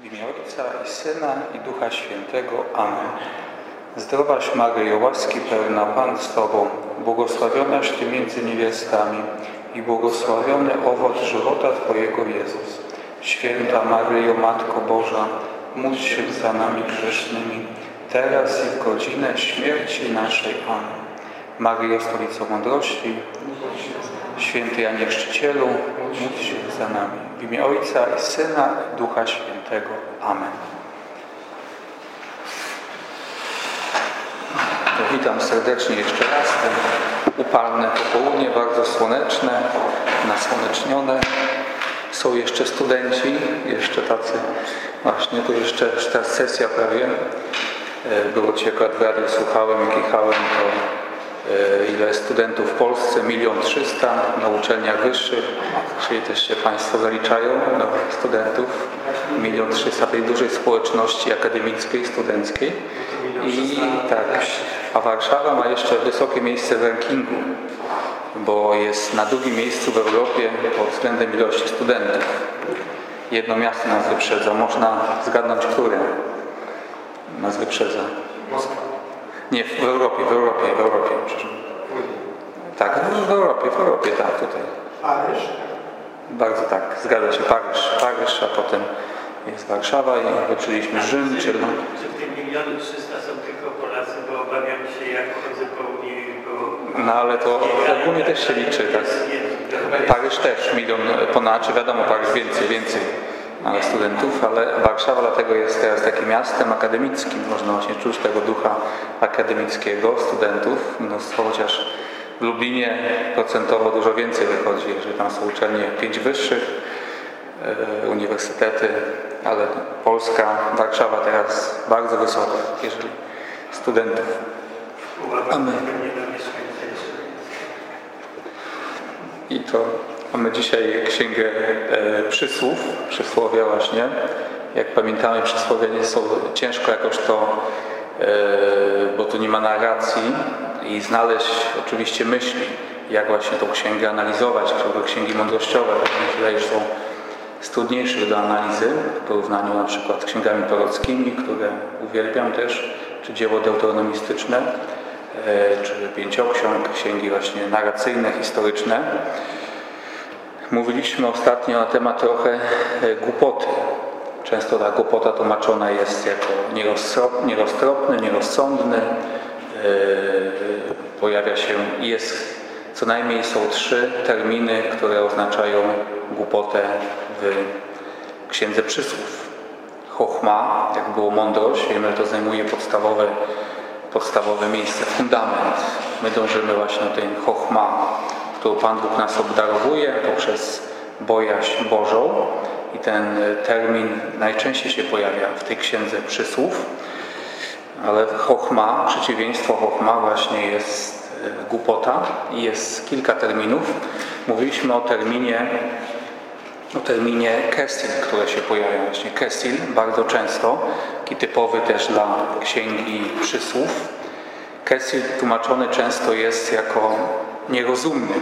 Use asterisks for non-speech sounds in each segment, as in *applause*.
W imię Ojca i Syna i Ducha Świętego. Amen. Zdrowaś Maryjo, łaski pełna Pan z Tobą, błogosławionaś Ty między niewiastami i błogosławiony owoc żywota Twojego Jezus. Święta Maryjo, Matko Boża, módl się za nami grzesznymi, teraz i w godzinę śmierci naszej. Amen. Maryjo, Stolico Mądrości, Święty Janie Chrzcicielu, módl się za nami. W imię Ojca i Syna Ducha Świętego. Amen. To witam serdecznie jeszcze raz. Ten upalne popołudnie, bardzo słoneczne, nasłonecznione. Są jeszcze studenci, jeszcze tacy właśnie, tu jeszcze ta sesja prawie. Było Ci akurat w radiu słuchałem, jak jechałem, to ile studentów w Polsce? Milion trzysta na uczelniach wyższych, czyli też się Państwo zaliczają do studentów. Milion trzysta tej dużej społeczności akademickiej, studenckiej. I tak, a Warszawa ma jeszcze wysokie miejsce w rankingu, bo jest na drugim miejscu w Europie pod względem ilości studentów. Jedno miasto nas wyprzedza. Można zgadnąć, które nas wyprzedza. Nie, w Europie, w Europie, w Europie. Tak, w Europie, w Europie, tak, tutaj. Paryż? Bardzo tak, zgadza się, Paryż, Paryż, a potem jest Warszawa i wyczyliśmy Rzym, czyli no, Czy w tym miliony 300 są tylko Polacy, bo obawiam się, jak chodzę po Unii, bo... no ale to ogólnie też się liczy, tak. Paryż też milion ponad, czy wiadomo, Paryż więcej, więcej studentów, ale Warszawa dlatego jest teraz takim miastem akademickim. Można właśnie czuć tego ducha akademickiego studentów, mnóstwo, chociaż w Lublinie procentowo dużo więcej wychodzi, jeżeli tam są uczelnie pięć wyższych, e, uniwersytety, ale Polska, Warszawa teraz bardzo wysoko, jeżeli studentów. Amen. I to mamy dzisiaj księgę e, przysłów, przysłowia właśnie. Jak pamiętamy, przysłowia nie są ciężko jakoś to, e, bo tu nie ma narracji i znaleźć oczywiście myśli, jak właśnie tą księgę analizować, czy księgi mądrościowe, mi się są z trudniejszych do analizy w porównaniu na przykład z księgami prorockimi, które uwielbiam też, czy dzieło deuteronomistyczne, e, czy pięcioksiąg, księgi właśnie narracyjne, historyczne. Mówiliśmy ostatnio na temat trochę głupoty. Często ta głupota tłumaczona jest jako nieroztropny, nierozsądny. Pojawia się, jest, co najmniej są trzy terminy, które oznaczają głupotę w Księdze Przysłów. Chochma, jak było mądrość, wiemy, że to zajmuje podstawowe, podstawowe miejsce, fundament. My dążymy właśnie do tej chochma, którą Pan Bóg nas obdarowuje poprzez bojaźń Bożą i ten termin najczęściej się pojawia w tej księdze przysłów, ale chochma, przeciwieństwo chochma właśnie jest głupota i jest kilka terminów. Mówiliśmy o terminie o terminie kesil, które się pojawia właśnie kesil bardzo często, taki typowy też dla księgi przysłów. Kesil tłumaczony często jest jako nierozumny,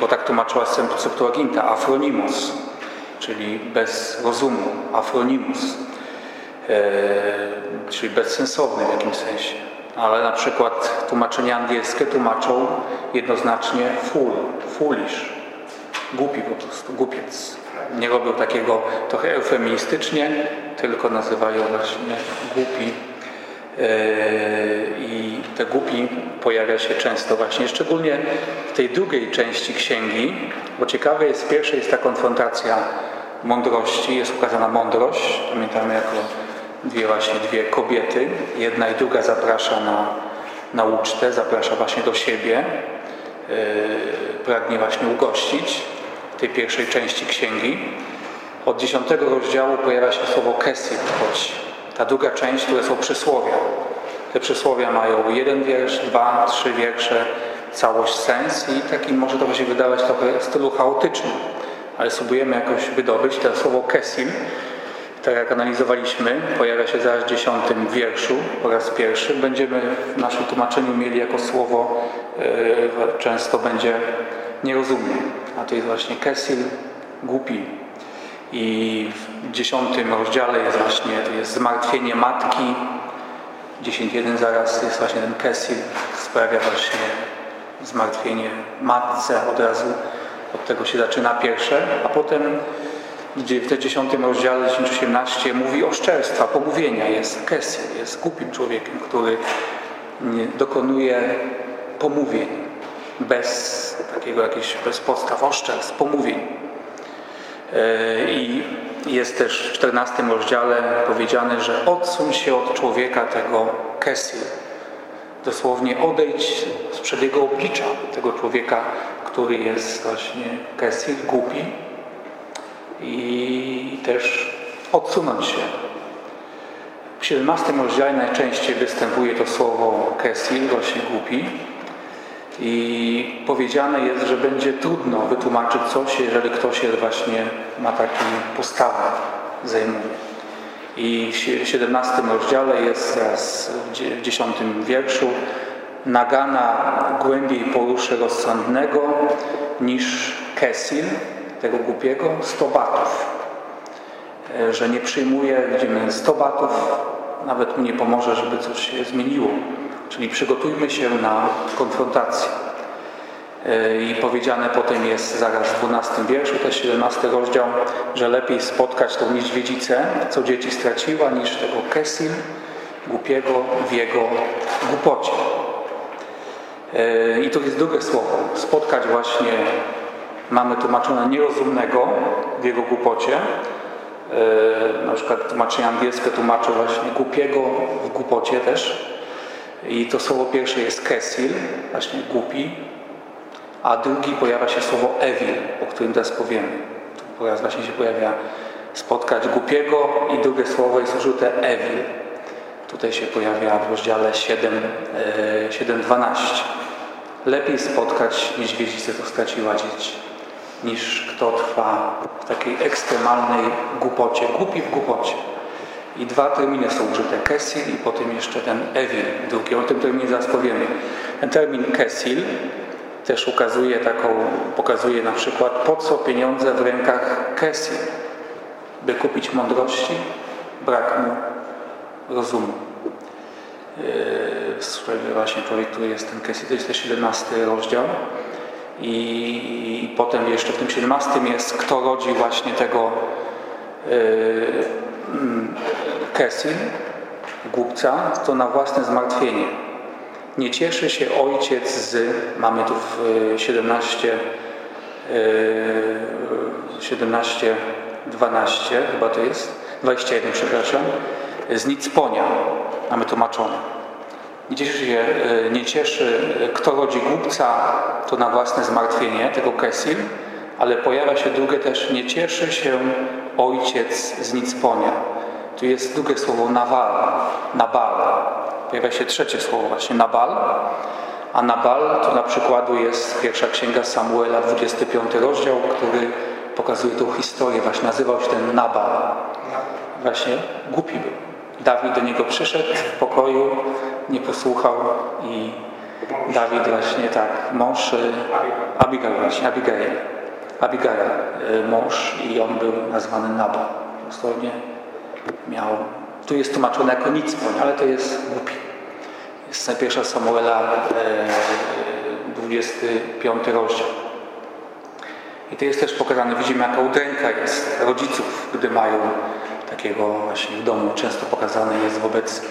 bo tak tłumaczyła Septuaginta, afronimos, czyli bez rozumu, afronimus, e, czyli bezsensowny w jakimś sensie. Ale na przykład tłumaczenia angielskie tłumaczą jednoznacznie fool, foolish, głupi po prostu, głupiec. Nie robią takiego trochę eufemistycznie, tylko nazywają właśnie głupi i te głupi pojawia się często właśnie, szczególnie w tej drugiej części księgi, bo ciekawe jest, w pierwszej jest ta konfrontacja mądrości, jest ukazana mądrość, pamiętamy jako dwie właśnie dwie kobiety, jedna i druga zaprasza na, na ucztę, zaprasza właśnie do siebie, yy, pragnie właśnie ugościć tej pierwszej części księgi. Od dziesiątego rozdziału pojawia się słowo kesil, choć ta druga część, które są przysłowia. Te przysłowia mają jeden wiersz, dwa, trzy wiersze, całość sens i taki może to się wydawać trochę w stylu chaotycznym, ale spróbujemy jakoś wydobyć. To słowo kesil, tak jak analizowaliśmy, pojawia się zaraz w dziesiątym wierszu po raz pierwszy. Będziemy w naszym tłumaczeniu mieli jako słowo, yy, często będzie nierozumny, a to jest właśnie kesil, głupi. I w dziesiątym rozdziale jest właśnie jest zmartwienie matki. 10.1 zaraz jest właśnie ten Kesil, sprawia właśnie zmartwienie matce od razu. Od tego się zaczyna pierwsze, a potem w 10 rozdziale 10-18 mówi o szczerstwa, pomówienia. Jest Kesil, jest głupim człowiekiem, który dokonuje pomówień bez takiego jakiegoś, bez podstaw, oszczerstw, pomówień. E, I jest też w 14 rozdziale powiedziane, że odsuń się od człowieka tego Kesil. Dosłownie odejdź sprzed jego oblicza, tego człowieka, który jest właśnie Kesil, głupi i też odsunąć się. W 17 rozdziale najczęściej występuje to słowo Kesil, właśnie głupi. I powiedziane jest, że będzie trudno wytłumaczyć coś, jeżeli ktoś jest właśnie ma taką postawę, zajmuje. I w 17 rozdziale jest teraz w 10 wierszu Nagana głębiej poruszy rozsądnego niż Kesil, tego głupiego, 100 batów. E, że nie przyjmuje, widzimy 100 batów, nawet mu nie pomoże, żeby coś się zmieniło. Czyli przygotujmy się na konfrontację. E, I powiedziane potem jest zaraz w 12 wierszu, też 17 rozdział, że lepiej spotkać tą niedźwiedzicę, co dzieci straciła, niż tego Kesil, głupiego w jego głupocie. E, I to jest drugie słowo. Spotkać właśnie, mamy tłumaczone nierozumnego w jego głupocie. E, na przykład tłumaczenie angielskie tłumaczy właśnie głupiego w głupocie też. I to słowo pierwsze jest kesil, właśnie głupi, a drugi pojawia się słowo evil, o którym teraz powiemy. Tu raz właśnie się pojawia spotkać głupiego i drugie słowo jest użyte evil. Tutaj się pojawia w rozdziale 7, 7.12. E, Lepiej spotkać niedźwiedzicę, co straciła dzieci, niż kto trwa w takiej ekstremalnej głupocie, głupi w głupocie. I dwa terminy są użyte, kesil i potem jeszcze ten evil, drugi. O tym terminie zaraz powiemy. Ten termin kesil też ukazuje taką, pokazuje na przykład po co pieniądze w rękach kesil. By kupić mądrości, brak mu rozumu. Sprawie właśnie człowiek, który jest ten kesil, to jest też 17 rozdział. I potem jeszcze w tym 17 jest, kto rodzi właśnie tego yy, Kesil, głupca, to na własne zmartwienie. Nie cieszy się ojciec z, mamy tu w 17, 17, 12, chyba to jest, 21, przepraszam, z nic ponia, mamy tłumaczone. Nie cieszy się, e, nie cieszy, kto rodzi głupca, to na własne zmartwienie, tego Kesil, ale pojawia się drugie też, nie cieszy się ojciec z nic ponia tu jest drugie słowo nawal, nabal. Pojawia się trzecie słowo właśnie nabal. A nabal to na przykładu jest pierwsza księga Samuela, 25 rozdział, który pokazuje tą historię. Właśnie nazywał się ten Nabal. Właśnie głupi był. Dawid do niego przyszedł w pokoju, nie posłuchał i Dawid właśnie tak, mąż y, Abigail właśnie, Abigail. Abigail, y, mąż i on był nazwany Nabal. Dosłownie miał, tu jest tłumaczone jako nic ale to jest głupi. Jest pierwsza Samuela, 25 e, rozdział. I to jest też pokazane, widzimy jaka udręka jest rodziców, gdy mają takiego właśnie w domu. Często pokazane jest wobec,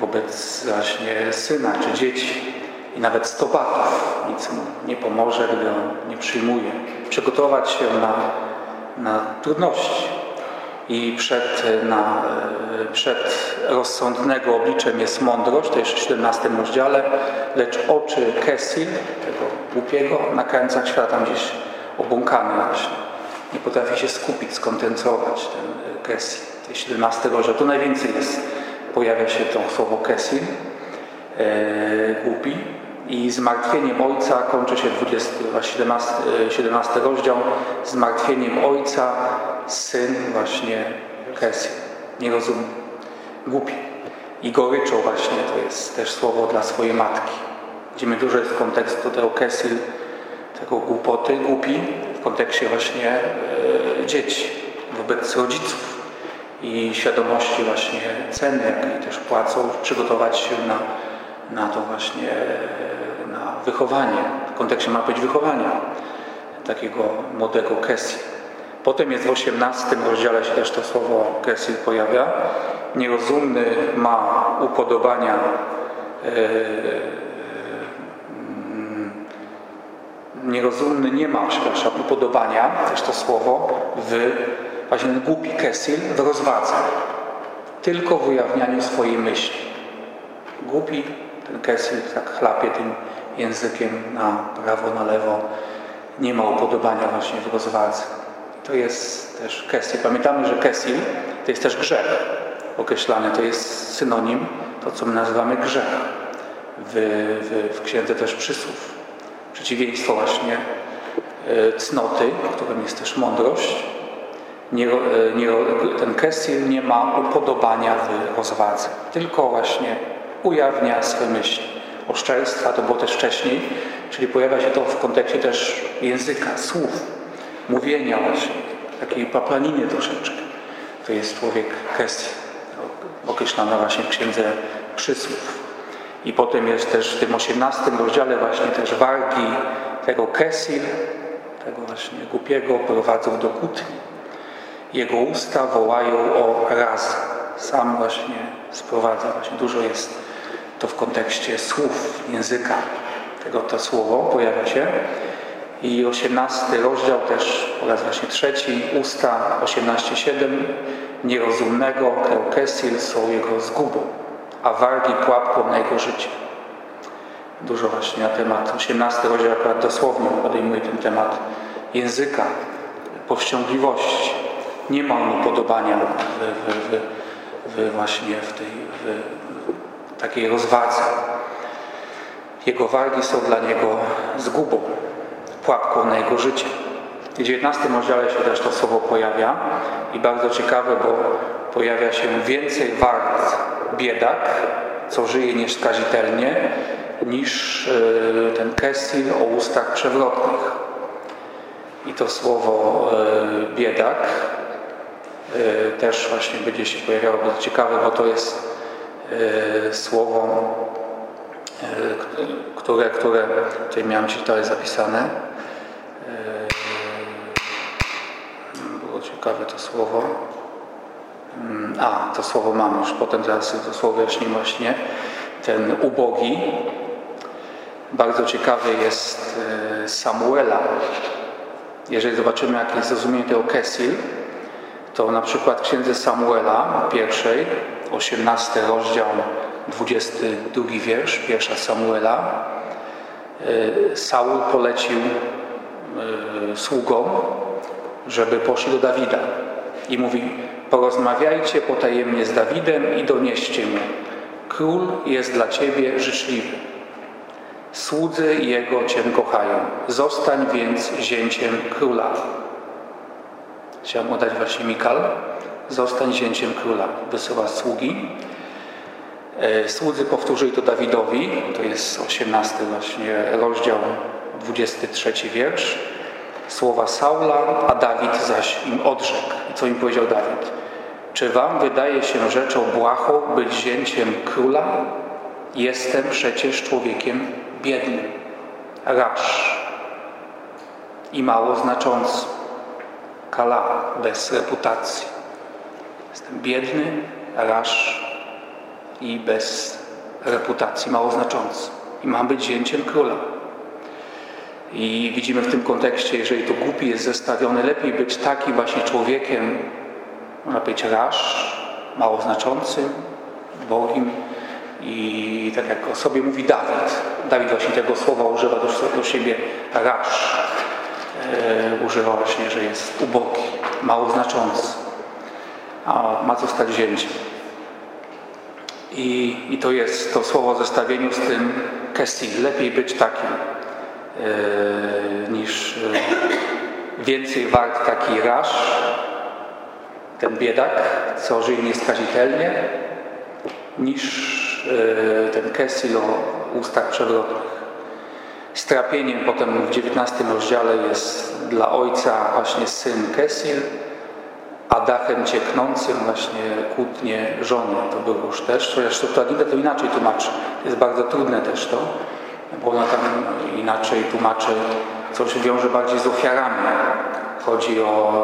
wobec właśnie syna czy dzieci. I nawet stobatów nic mu nie pomoże, gdy on nie przyjmuje. Przygotować się na, na trudności i przed, na, przed rozsądnego obliczem jest mądrość, to jeszcze w 17 rozdziale, lecz oczy Kesil, tego głupiego, na krańcach świata gdzieś obłąkany właśnie. Nie potrafi się skupić, skoncentrować ten Kesil. To jest 17 rozdział. Tu najwięcej jest, pojawia się to słowo Kesil, e, głupi. I zmartwieniem Ojca kończy się 20, 17, 17 rozdział. Zmartwieniem Ojca syn właśnie Kesil. Nie rozumie. Głupi. I goryczą właśnie to jest też słowo dla swojej matki. Widzimy dużo jest kontekstu tego Kesil, tego głupoty, głupi w kontekście właśnie e, dzieci. wobec rodziców i świadomości właśnie ceny, jakiej też płacą, przygotować się na, na to właśnie, na wychowanie. W kontekście ma być wychowania takiego młodego Kessie. Potem jest w 18 rozdziale się też to słowo Kessil pojawia. Nierozumny ma upodobania yy, nierozumny nie ma, przepraszam, upodobania, też to słowo, w właśnie głupi Kessil w rozwadze. Tylko w ujawnianiu swojej myśli. Głupi ten tak chlapie tym językiem na prawo, na lewo. Nie ma upodobania właśnie w rozwadze. To jest też Kessil. Pamiętamy, że Kessil to jest też grzech określany. To jest synonim, to co my nazywamy grzech w, w, w księdze też przysłów przeciwieństwo właśnie e, cnoty, którym jest też mądrość. Nie, e, nie, ten Kessil nie ma upodobania w rozwadze, tylko właśnie ujawnia swe myśli. Oszczerstwa to było też wcześniej, czyli pojawia się to w kontekście też języka, słów, mówienia właśnie, takiej paplaniny troszeczkę. To jest człowiek Kessil, określany właśnie w księdze przysłów. I potem jest też w tym 18 rozdziale właśnie też wargi tego Kesil, tego właśnie głupiego, prowadzą do kłótni. Jego usta wołają o raz. Sam właśnie sprowadza, właśnie dużo jest to w kontekście słów, języka. Tego to słowo pojawia się. I 18 rozdział też oraz właśnie trzeci, usta 18:7 nierozumnego, Kesil są jego zgubą a wargi pułapką na jego życie. Dużo właśnie na temat, 18 rozdział akurat dosłownie podejmuje ten temat języka, powściągliwości. Nie ma on upodobania w, w, w, w właśnie w tej takiej rozwadze. Jego wargi są dla niego zgubą, pułapką na jego życie. W 19 rozdziale się też to słowo pojawia i bardzo ciekawe, bo pojawia się więcej wart biedak, co żyje nieskazitelnie, niż e, ten Kessil o ustach przewrotnych. I to słowo e, biedak e, też właśnie będzie się pojawiało bardzo ciekawe, bo to jest słowo, które, które tutaj miałem ci tutaj zapisane. Było ciekawe to słowo. Mm, a, to słowo mam już, potem zaraz to słowo wyjaśnię właśnie. Ten ubogi. Bardzo ciekawy jest e, Samuela. Jeżeli zobaczymy, jakie jest zrozumienie tego Kesil, to na przykład księdze Samuela pierwszej, 18 rozdział, 22 wiersz, pierwsza Samuela, e, Saul polecił e, sługom, żeby poszli do Dawida i mówi, Porozmawiajcie potajemnie z Dawidem i donieście mu. Król jest dla ciebie życzliwy. Słudzy jego cię kochają. Zostań więc zięciem króla. Chciałem oddać właśnie Mikal. Zostań zięciem króla. Wysyła sługi. E, słudzy powtórzyli to Dawidowi. To jest 18 właśnie rozdział, 23 wiersz. Słowa Saula, a Dawid zaś im odrzekł. I co im powiedział Dawid? Czy wam wydaje się rzeczą błahą być zięciem króla? Jestem przecież człowiekiem biednym, rasz i mało znaczący. Kala, bez reputacji. Jestem biedny, rasz i bez reputacji, mało znaczący. I mam być zięciem króla. I widzimy w tym kontekście, jeżeli to głupi jest zestawiony, lepiej być taki właśnie człowiekiem, można powiedzieć rasz, mało znaczący, bogim i tak jak o sobie mówi Dawid. Dawid właśnie tego słowa używa do, do siebie rasz. E, używa właśnie, że jest ubogi, mało znaczący, a ma zostać wzięciem. I, I to jest to słowo w zestawieniu z tym kessil. Lepiej być takim e, niż e, więcej wart taki rasz, ten biedak, co żyje nieskazitelnie, niż e, ten Kessil o ustach przewrotnych. Strapieniem potem w XIX rozdziale jest dla ojca właśnie syn Kessil, a dachem cieknącym właśnie kłótnie żony. To było już też, chociaż Septuaginta to inaczej tłumaczy. To jest bardzo trudne też to, bo ona tam inaczej tłumaczy, coś wiąże bardziej z ofiarami. Chodzi o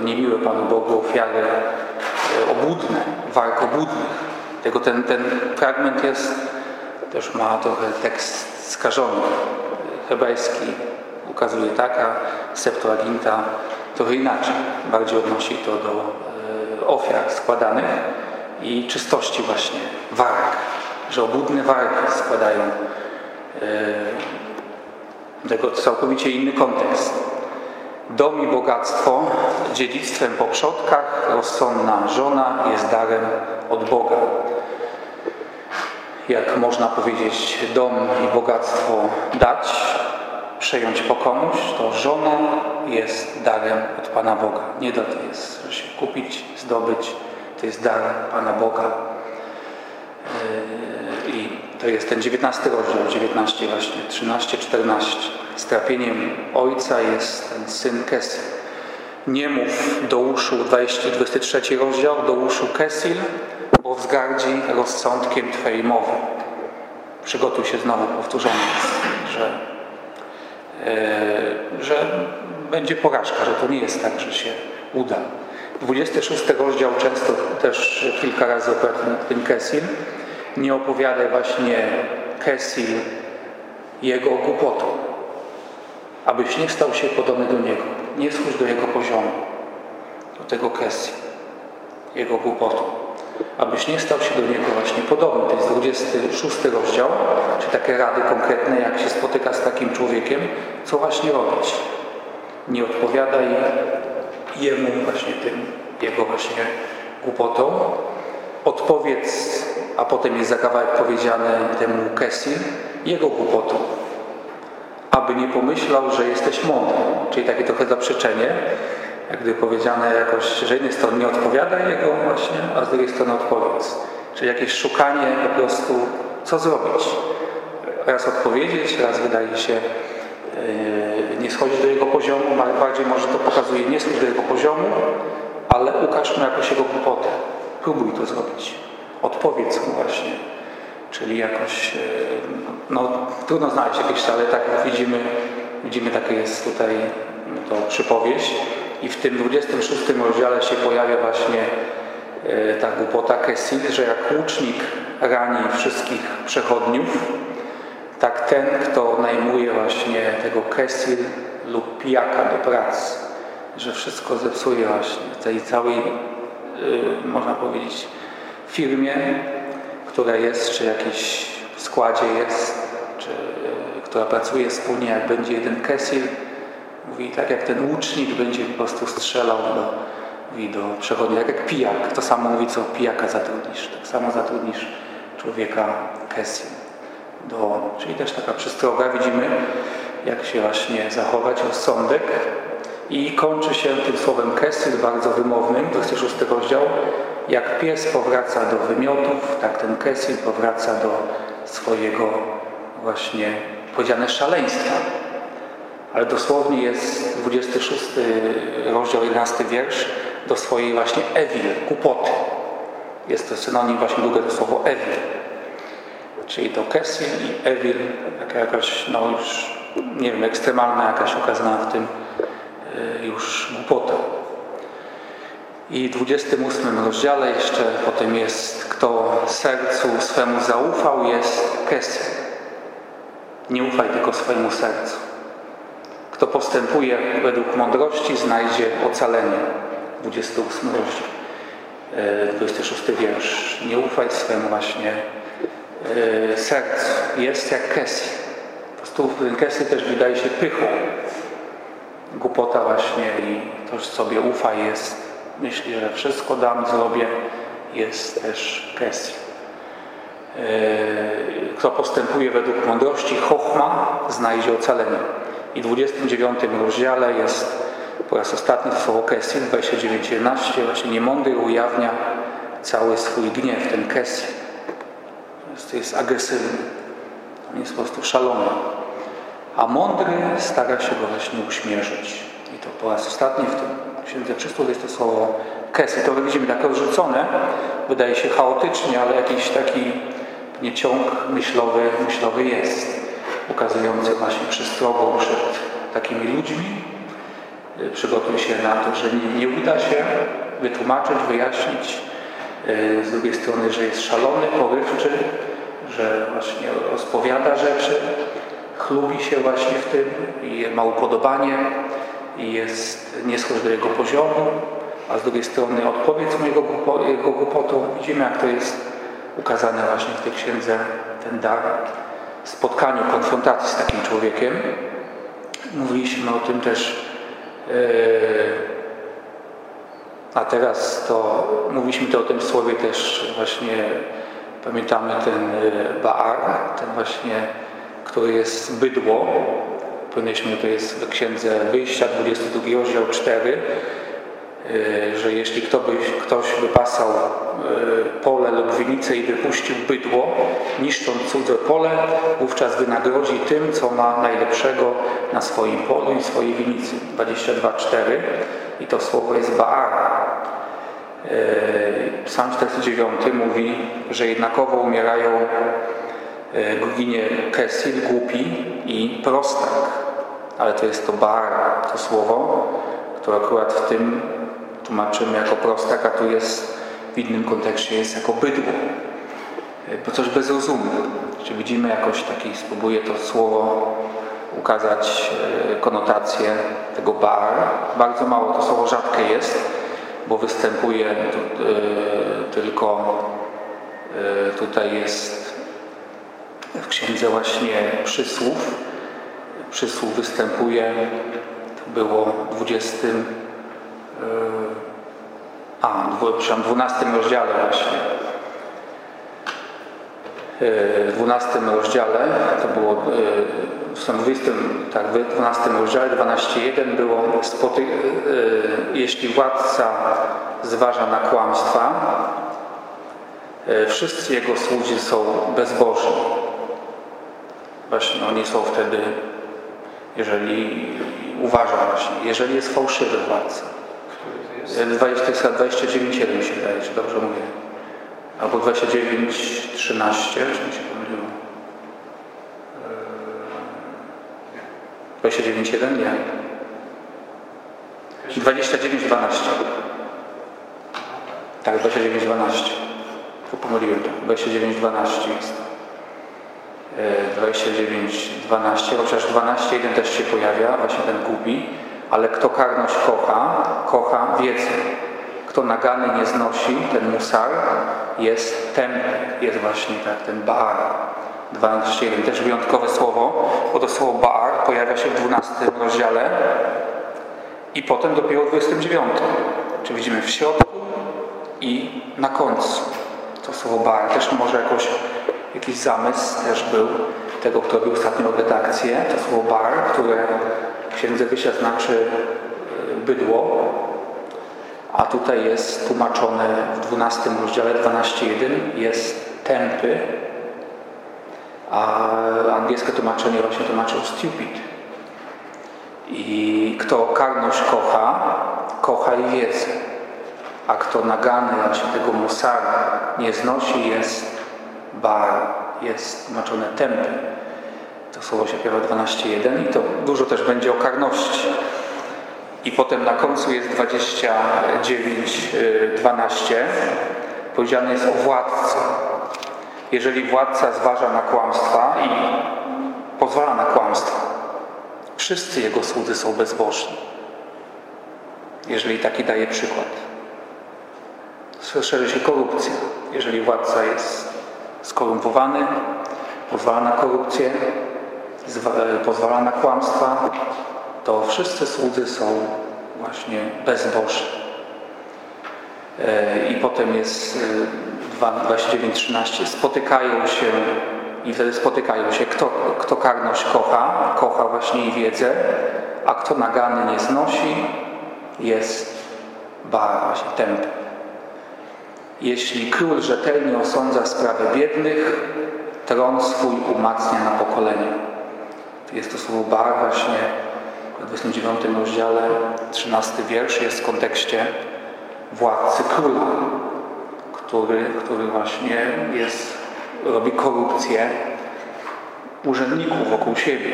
e, niemiłe Panu Bogu ofiary e, obłudne, warg obłudnych. Tego ten, ten fragment jest, też ma trochę tekst skażony, hebrajski ukazuje tak, a Septuaginta trochę inaczej. Bardziej odnosi to do e, ofiar składanych i czystości właśnie warg, że obłudne wargi składają tego całkowicie inny kontekst. Dom i bogactwo, dziedzictwem po przodkach, rozsądna żona jest darem od Boga. Jak można powiedzieć, dom i bogactwo dać, przejąć po komuś, to żona jest darem od Pana Boga. Nie da to jest, się kupić, zdobyć, to jest dar Pana Boga. Yy, I to jest ten 19 rozdział, 19 właśnie, 13, 14. Strapieniem ojca jest ten syn Kesil. Nie mów do uszu, 20, 23 rozdział, do uszu Kesil, bo wzgardzi rozsądkiem Twojej mowy. Przygotuj się znowu, powtórzone że, że będzie porażka, że to nie jest tak, że się uda. 26 rozdział często też kilka razy opowiada ten Kesil. Nie opowiadaj właśnie Kesil jego głupotą, abyś nie stał się podobny do niego. Nie schódź do jego poziomu, do tego Kesil, jego głupotą. Abyś nie stał się do niego właśnie podobny. To jest 26 rozdział, czy takie rady konkretne, jak się spotyka z takim człowiekiem, co właśnie robić. Nie odpowiadaj jemu właśnie tym, jego właśnie głupotą. Odpowiedz, a potem jest za kawałek powiedziane temu Kessil, jego głupotą, aby nie pomyślał, że jesteś mądry. Czyli takie trochę zaprzeczenie, jak gdyby powiedziane jakoś, że jednej strony nie odpowiada jego właśnie, a z drugiej strony odpowiedz. Czyli jakieś szukanie po prostu, co zrobić. Raz odpowiedzieć, raz wydaje się yy, nie schodzić do jego poziomu, bardziej może to pokazuje nie schodzić do jego poziomu, ale ukaż mu jakoś jego głupotę. Próbuj to zrobić. Odpowiedz mu właśnie. Czyli jakoś, no trudno znaleźć jakieś, ale tak jak widzimy, widzimy takie jest tutaj to przypowieść. I w tym 26 rozdziale się pojawia właśnie ta głupota Kessil, że jak łucznik rani wszystkich przechodniów, tak ten, kto najmuje właśnie tego Kessil lub pijaka do pracy, że wszystko zepsuje właśnie tej całej, można powiedzieć, firmie, która jest, czy jakiś składzie jest, czy która pracuje wspólnie, jak będzie jeden Kessil, mówi tak jak ten łucznik będzie po prostu strzelał do, mówi do przechodnia, jak, jak pijak. To samo mówi, co pijaka zatrudnisz. Tak samo zatrudnisz człowieka Kessil. Do, czyli też taka przystroga, widzimy, jak się właśnie zachować, rozsądek. I kończy się tym słowem Kessil, bardzo wymownym, 26 rozdział. Jak pies powraca do wymiotów, tak ten Kessil powraca do swojego właśnie powiedziane szaleństwa. Ale dosłownie jest 26 rozdział, 11 wiersz do swojej właśnie Ewil, kupoty. Jest to synonim właśnie drugie to słowo Ewil. Czyli to Kessil i Ewil, taka jakaś, no już nie wiem, ekstremalna jakaś ukazana w tym już głupota. I w 28 rozdziale jeszcze potem jest, kto sercu swemu zaufał, jest Kessil. Nie ufaj tylko swojemu sercu. Kto postępuje według mądrości, znajdzie ocalenie. 28 rozdział, 26 wiersz. Nie ufaj swemu właśnie sercu. Jest jak Kessil. Po prostu Kessil też wydaje się pychą. Głupota właśnie i to, że sobie ufa jest, myśli, że wszystko dam, zrobię, jest też Kessil. Kto postępuje według mądrości, chochma, znajdzie ocalenie. I w 29 rozdziale jest po raz ostatni słowo Kessil, 29-11, właśnie niemądry ujawnia cały swój gniew, ten Kessil. To jest agresywny, on jest po prostu szalony. A mądry stara się go właśnie uśmierzyć. I to po raz ostatni w tym Księdze Przysłów jest to słowo kes. I to widzimy tak rozrzucone, wydaje się chaotycznie, ale jakiś taki nieciąg myślowy, myślowy jest, ukazujący właśnie przestrogą przed takimi ludźmi. Y, przygotuj się na to, że nie, nie uda się wytłumaczyć, wyjaśnić. Y, z drugiej strony, że jest szalony, porywczy, że właśnie rozpowiada rzeczy, chlubi się właśnie w tym i ma upodobanie i jest, nie do jego poziomu, a z drugiej strony odpowiedz mu jego, jego głupotą. Widzimy, jak to jest ukazane właśnie w tej księdze, ten dar spotkaniu, konfrontacji z takim człowiekiem. Mówiliśmy o tym też, yy, a teraz to mówiliśmy to o tym słowie też właśnie, pamiętamy ten yy, Baar, ten właśnie, który jest bydło. Powinniśmy, to jest w księdze wyjścia, 22 rozdział 4, E, że jeśli ktoś, ktoś wypasał e, pole lub winicę i wypuścił bydło, niszcząc cudze pole, wówczas wynagrodzi tym, co ma najlepszego na swoim polu i swojej winicy. 22.4 i to słowo jest Baara. E, Psalm 49 mówi, że jednakowo umierają ginie Kesil, głupi i prostak. Ale to jest to Baara, to słowo, które akurat w tym tłumaczymy jako prostak, a tu jest w innym kontekście jest jako bydło. Bo coś bez rozumu. Czy widzimy jakoś taki, spróbuję to słowo ukazać e, konotację tego bar. Bardzo mało to słowo rzadkie jest, bo występuje e, tylko e, tutaj jest w księdze właśnie przysłów. Przysłów występuje, to było w 20 a, w 12 rozdziale właśnie. W 12 rozdziale, to było w 20, tak, w 12 rozdziale 12.1 było spoty, e, jeśli władca zważa na kłamstwa, e, wszyscy jego słudzy są bezbożni. Właśnie oni są wtedy, jeżeli uważa właśnie, jeżeli jest fałszywy władca 20, 29, 7 się daje, czy dobrze mówię? Albo 29, 13, czy mi się pomyliło? 29, 1? Nie. 29, 12. Tak, 29, 12. Tu pomyliłem to. 29, 12 jest. 29, 12, chociaż 12, 1 też się pojawia, właśnie ten głupi ale kto karność kocha, kocha wiedzę. Kto nagany nie znosi, ten musar jest tępy, jest właśnie tak, ten baar. 12.1, też wyjątkowe słowo, bo to słowo baar pojawia się w 12 rozdziale i potem dopiero w 29. Czy widzimy w środku i na końcu. To słowo baar też może jakoś, jakiś zamysł też był tego, kto robił ostatnią redakcję. To słowo bar, które księdze Wysia znaczy e, bydło, a tutaj jest tłumaczone w 12 rozdziale 12.1 jest tępy, a angielskie tłumaczenie właśnie tłumaczył stupid. I kto karność kocha, kocha i wiedzę. A kto nagany właśnie tego musara nie znosi, jest bar, jest tłumaczone tępy. To słowo się pojawia 12.1 i to dużo też będzie o karności. I potem na końcu jest 29.12. Powiedziane jest o władcy. Jeżeli władca zważa na kłamstwa i pozwala na kłamstwa, wszyscy jego słudzy są bezbożni. Jeżeli taki daje przykład. Szerzy się korupcja. Jeżeli władca jest skorumpowany, pozwala na korupcję, pozwala na kłamstwa, to wszyscy słudzy są właśnie bezbożni. E, I potem jest 29-13. E, spotykają się i wtedy spotykają się, kto, kto karność kocha, kocha właśnie i wiedzę, a kto nagany nie znosi, jest właśnie tępy. Jeśli król rzetelnie osądza sprawy biednych, tron swój umacnia na pokolenie. Jest to słowo bar właśnie w 29 rozdziale, 13 wiersz jest w kontekście władcy króla, który, który właśnie jest, robi korupcję urzędników wokół siebie.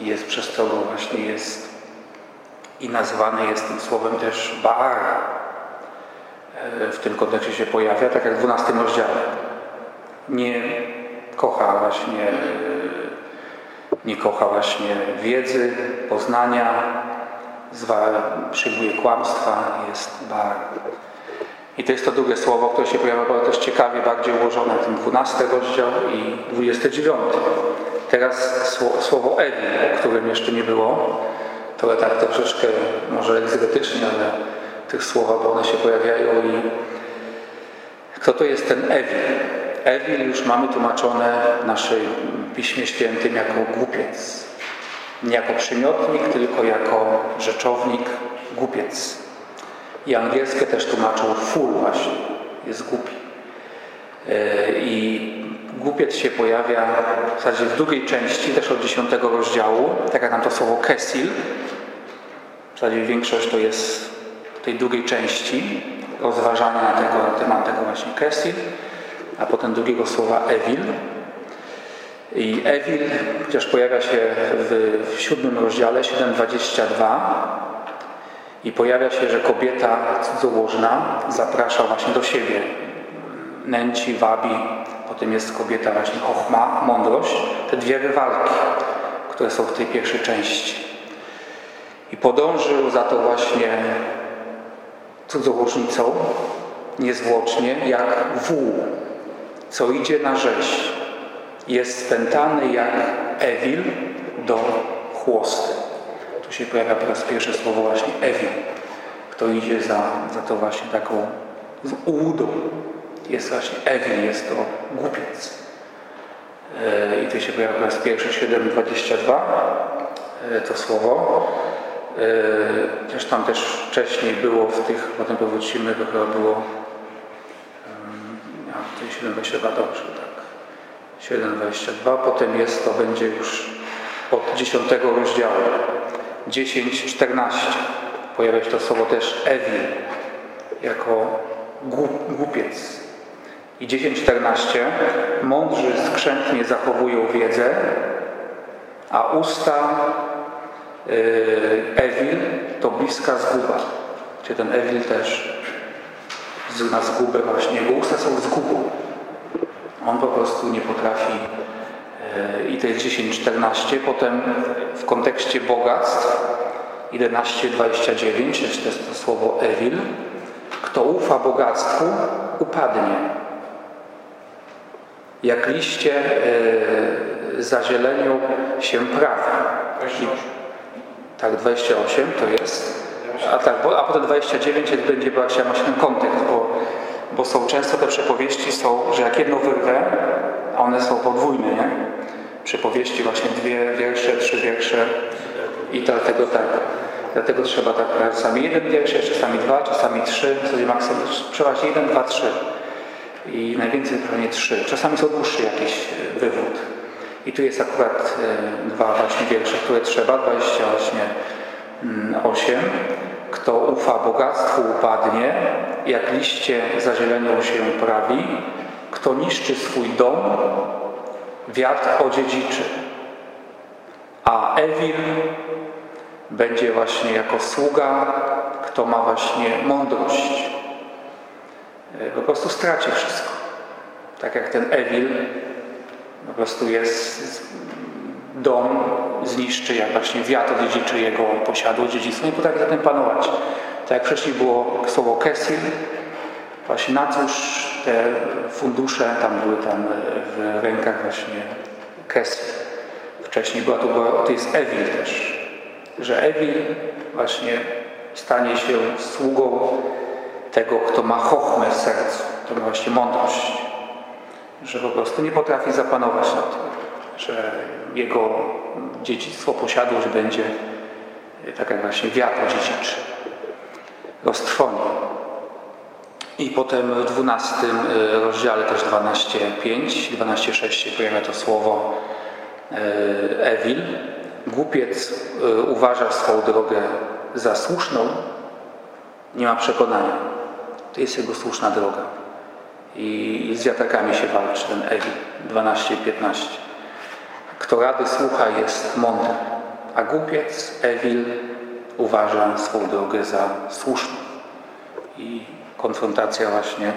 I jest przez to właśnie jest i nazywany jest tym słowem też Baal. E, w tym kontekście się pojawia, tak jak w 12 rozdziale. Nie kocha właśnie nie kocha właśnie wiedzy, poznania, przyjmuje kłamstwa, jest Baal. I to jest to drugie słowo, które się pojawia bardzo też ciekawie, bardziej ułożone, ten 12 rozdział i 29. Teraz słowo Ewi, o którym jeszcze nie było, to tak troszeczkę może egzotycznie, ale tych słowa, bo one się pojawiają i kto to jest ten Ewil? Ewil już mamy tłumaczone w naszym Piśmie Świętym jako głupiec. Nie jako przymiotnik, tylko jako rzeczownik głupiec. I angielskie też tłumaczą fool właśnie, jest głupi. E, I głupiec się pojawia w zasadzie w drugiej części, też od dziesiątego rozdziału, tak jak nam to słowo kesil. W zasadzie większość to jest tej drugiej części rozważania na, tego, na temat tego właśnie kesil, a potem drugiego słowa evil. I evil chociaż pojawia się w, w siódmym rozdziale, 7.22 i pojawia się, że kobieta cudzołożna zaprasza właśnie do siebie, nęci, wabi, potem jest kobieta właśnie ochma, mądrość, te dwie rywalki, które są w tej pierwszej części. I podążył za to właśnie cudzołożnicą niezwłocznie jak wół, co idzie na rzeź. Jest spętany jak Ewil do chłosty. Tu się pojawia po raz pierwszy słowo właśnie Ewil. Kto idzie za, za to właśnie taką ułudą. Jest właśnie Ewil, jest to głupiec. E, I tu się pojawia po raz pierwszy 7,22 e, to słowo. Chociaż tam też wcześniej było w tych, potem powrócimy, to chyba było 7,22 dobrze, tak. 7,22, potem jest, to będzie już od 10 rozdziału. 10,14 pojawia się to słowo też Ewi jako głupiec. I 10,14 mądrzy skrzętnie zachowują wiedzę, a usta yy, Ewil to bliska zguba. Gdzie ten Ewil też na zgubę właśnie, bo usta są zgubą. On po prostu nie potrafi yy, i to jest 10-14. Potem w kontekście bogactw 11-29, to jest to słowo Ewil. Kto ufa bogactwu, upadnie. Jak liście yy, zazielenią się prawi. Tak, 28 to jest. A tak, a potem 29 będzie właśnie ten kontekst, bo, bo są często te przepowiedzi są, że jak jedno wyrwę, a one są podwójne, nie? Przypowieści właśnie dwie wiersze, trzy wiersze i dlatego tak. Dlatego trzeba tak czasami jeden wiersz, czasami dwa, czasami trzy, w zasadzie maksymalnie przeważnie jeden, dwa, trzy. I najwięcej pewnie trzy. Czasami są dłuższy jakiś e, wywód. I tu jest akurat e, dwa właśnie wiersze, które trzeba, 28. Mm, Kto ufa bogactwu upadnie, jak liście zazielenią się prawi. Kto niszczy swój dom, wiatr odziedziczy. A Ewil będzie właśnie jako sługa, kto ma właśnie mądrość. E, po prostu straci wszystko. Tak jak ten Ewil po prostu jest dom, zniszczy, jak właśnie wiatr dziedziczy jego posiadło, dziedzictwo nie potrafi za tym panować. Tak jak wcześniej było słowo Kesil, właśnie na cóż te fundusze tam były tam w rękach właśnie Kesil. Wcześniej była to, była, to jest Ewil też, że Ewil właśnie stanie się sługą tego, kto ma chochmę w sercu, to ma właśnie mądrość że po prostu nie potrafi zapanować nad tym, że jego dziedzictwo, posiadłość będzie tak jak właśnie wiatr dziedziczy, roztrwoni. I potem w 12 e, rozdziale też 12.5, 12.6 pojawia to słowo e, Ewil. Głupiec uważa swą drogę za słuszną, nie ma przekonania. To jest jego słuszna droga. I z wiatrakami się walczy ten Ewi 12-15. Kto rady słucha jest mądry, a głupiec, Ewil, uważa swą drogę za słuszną. I konfrontacja właśnie.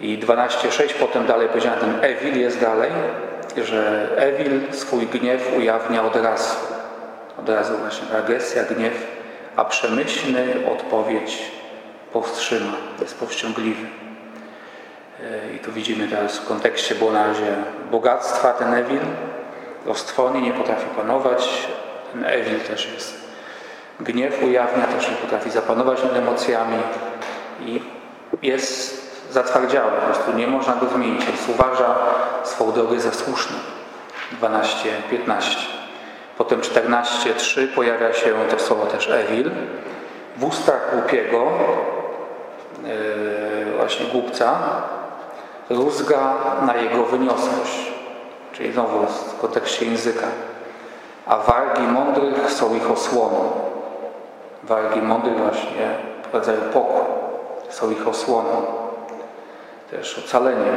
I 12.6 potem dalej powiedziałem, ten Ewil jest dalej, że Ewil swój gniew ujawnia od razu. Od razu właśnie agresja, gniew, a przemyślny odpowiedź powstrzyma, jest powściągliwy. E, I tu widzimy teraz w kontekście było na razie bogactwa ten Ewil, roztwornie nie potrafi panować. Ten Ewil też jest gniew ujawnia, też nie potrafi zapanować nad emocjami i jest zatwardziały, po prostu nie można go zmienić, więc uważa swą drogę za słuszną. 12-15. Potem 14-3 pojawia się to słowo też Ewil. W ustach głupiego, yy, właśnie głupca, rózga na jego wyniosłość. Czyli znowu w kontekście języka. A wargi mądrych są ich osłoną. Wargi mądrych właśnie wprowadzają pokój, są ich osłoną też ocalenie,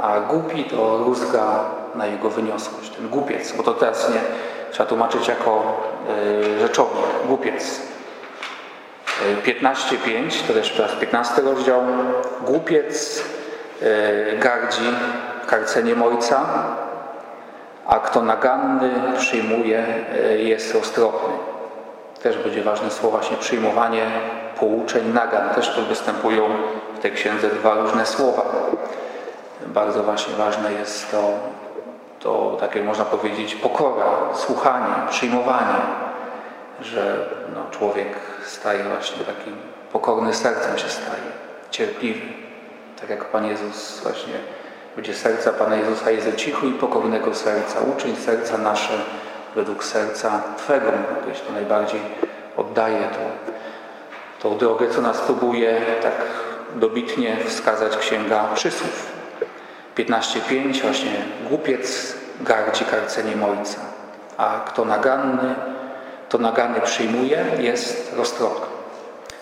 a głupi to rózga na jego wyniosłość. Ten głupiec, bo to teraz nie trzeba tłumaczyć jako y, rzeczownik, głupiec. 15.5 e, to też teraz 15 rozdział. Głupiec y, gardzi karceniem ojca, a kto naganny przyjmuje, y, jest roztropny. Też będzie ważne słowo właśnie przyjmowanie pouczeń nagan. Też tu występują w tej księdze dwa różne słowa. Bardzo właśnie ważne jest to, to takie można powiedzieć pokora, słuchanie, przyjmowanie, że no, człowiek staje właśnie takim pokorny sercem się staje, cierpliwy. Tak jak Pan Jezus właśnie będzie serca Pana Jezusa jest cichu i pokornego serca. Uczyń serca nasze według serca Twego. Jakieś to najbardziej oddaje to, tą drogę, co nas próbuje tak dobitnie wskazać Księga Przysłów. 15.5 właśnie głupiec gardzi karceniem ojca, a kto naganny, to nagany przyjmuje, jest roztropny.